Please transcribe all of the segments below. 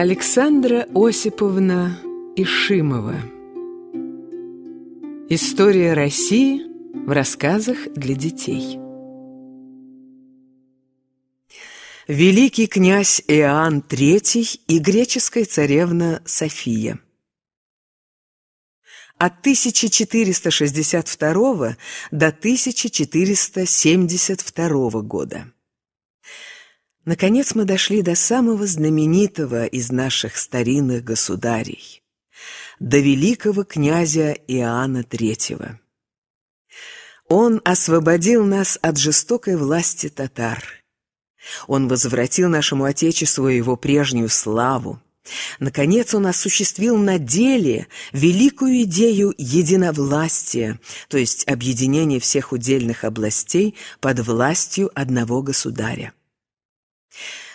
Александра Осиповна Ишимова. История России в рассказах для детей. Великий князь Иоанн III и греческая царевна София. От 1462 до 1472 года. Наконец мы дошли до самого знаменитого из наших старинных государей, до великого князя Иоанна III. Он освободил нас от жестокой власти татар. Он возвратил нашему Отечеству его прежнюю славу. Наконец он осуществил на деле великую идею единовластия, то есть объединения всех удельных областей под властью одного государя.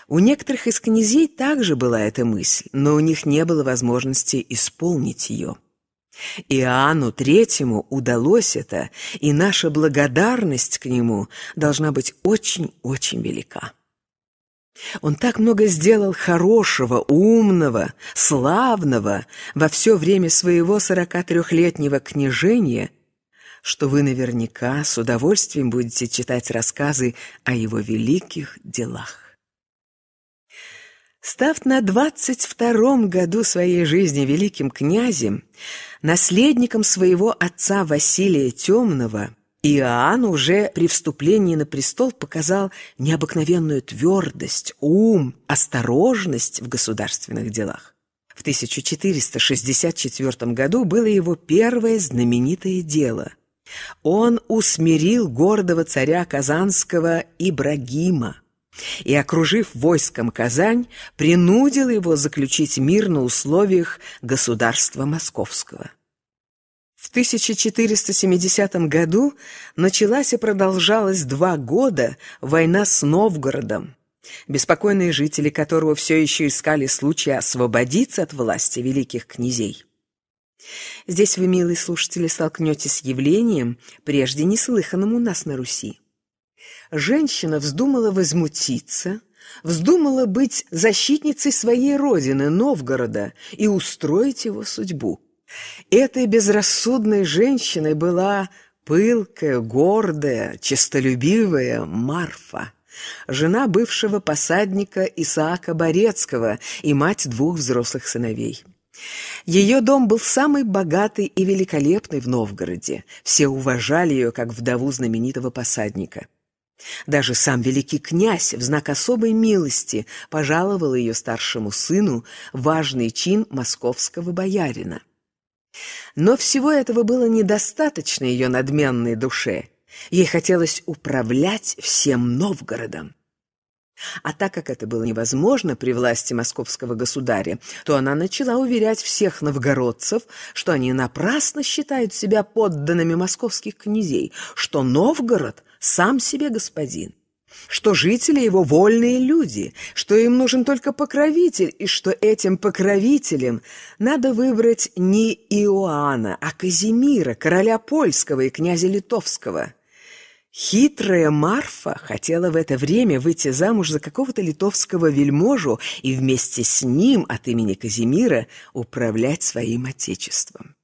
У некоторых из князей также была эта мысль, но у них не было возможности исполнить ее. Иоанну Третьему удалось это, и наша благодарность к нему должна быть очень-очень велика. Он так много сделал хорошего, умного, славного во все время своего 43-летнего княжения, что вы наверняка с удовольствием будете читать рассказы о его великих делах. Став на двадцать втором году своей жизни великим князем, наследником своего отца Василия Темного, Иоанн уже при вступлении на престол показал необыкновенную твердость, ум, осторожность в государственных делах. В 1464 году было его первое знаменитое дело. Он усмирил гордого царя Казанского Ибрагима, и, окружив войском Казань, принудил его заключить мир на условиях государства Московского. В 1470 году началась и продолжалась два года война с Новгородом, беспокойные жители которого все еще искали случая освободиться от власти великих князей. Здесь вы, милые слушатели, столкнетесь с явлением, прежде неслыханным у нас на Руси женщина вздумала возмутиться, вздумала быть защитницей своей родины, Новгорода, и устроить его судьбу. Этой безрассудной женщиной была пылкая, гордая, честолюбивая Марфа, жена бывшего посадника Исаака Борецкого и мать двух взрослых сыновей. Ее дом был самый богатый и великолепный в Новгороде. Все уважали ее как вдову знаменитого посадника. Даже сам великий князь в знак особой милости пожаловал ее старшему сыну важный чин московского боярина. Но всего этого было недостаточно ее надменной душе. Ей хотелось управлять всем Новгородом. А так как это было невозможно при власти московского государя, то она начала уверять всех новгородцев, что они напрасно считают себя подданными московских князей, что Новгород сам себе господин, что жители его вольные люди, что им нужен только покровитель, и что этим покровителем надо выбрать не Иоанна, а Казимира, короля польского и князя литовского. Хитрая Марфа хотела в это время выйти замуж за какого-то литовского вельможу и вместе с ним от имени Казимира управлять своим отечеством.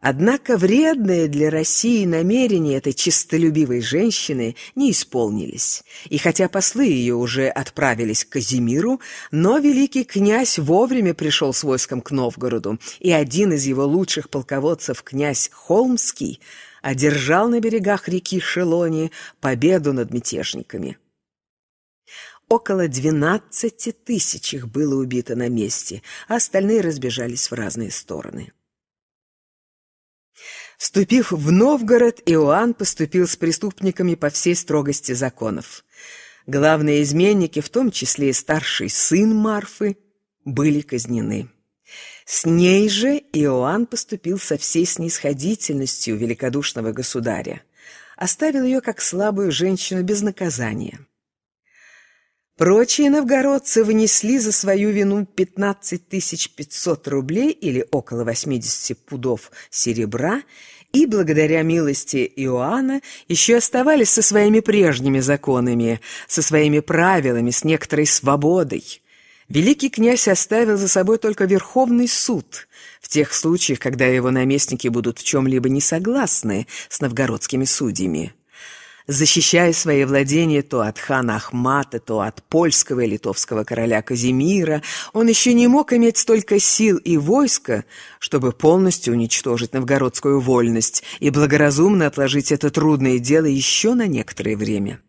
Однако вредные для России намерения этой честолюбивой женщины не исполнились. И хотя послы ее уже отправились к Казимиру, но великий князь вовремя пришел с войском к Новгороду, и один из его лучших полководцев, князь Холмский, одержал на берегах реки Шелони победу над мятежниками. Около двенадцати тысяч их было убито на месте, а остальные разбежались в разные стороны. Вступив в Новгород, Иоанн поступил с преступниками по всей строгости законов. Главные изменники, в том числе и старший сын Марфы, были казнены. С ней же Иоанн поступил со всей снисходительностью великодушного государя, оставил ее как слабую женщину без наказания. Прочие новгородцы внесли за свою вину 15 500 рублей или около 80 пудов серебра и, благодаря милости Иоанна, еще оставались со своими прежними законами, со своими правилами, с некоторой свободой. Великий князь оставил за собой только Верховный суд в тех случаях, когда его наместники будут в чем-либо не согласны с новгородскими судьями. Защищая свои владения то от хана Ахмата, то от польского и литовского короля Казимира, он еще не мог иметь столько сил и войска, чтобы полностью уничтожить новгородскую вольность и благоразумно отложить это трудное дело еще на некоторое время.